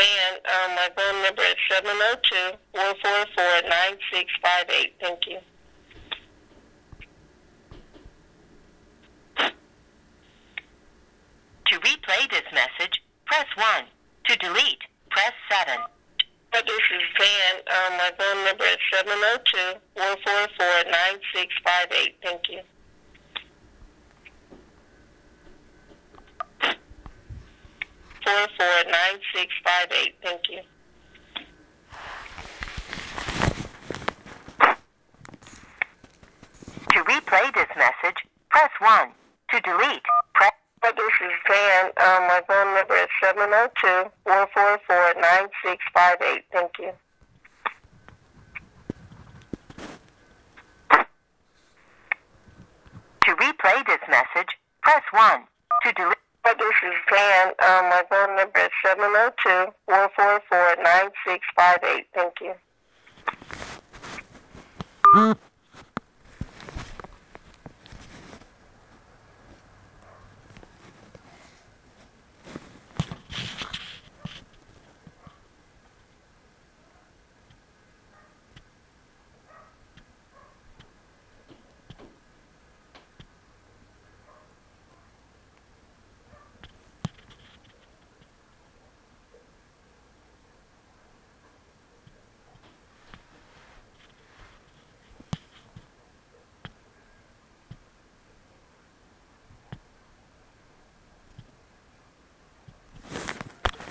Van. Um, my phone number is 702 444 9658. Thank you. To replay this message, press 1. To delete, press 7. But this is Van. Um, my phone number is 702 444 9658. Thank you. Four four nine six five eight. Thank you. To replay this message, press 1. To delete, press this is Van. Um, my phone number is 702 444 9658. Thank you. To replay this message, press 1. To delete, But this is Van. Um, my phone number is 702 444 9658. Thank you.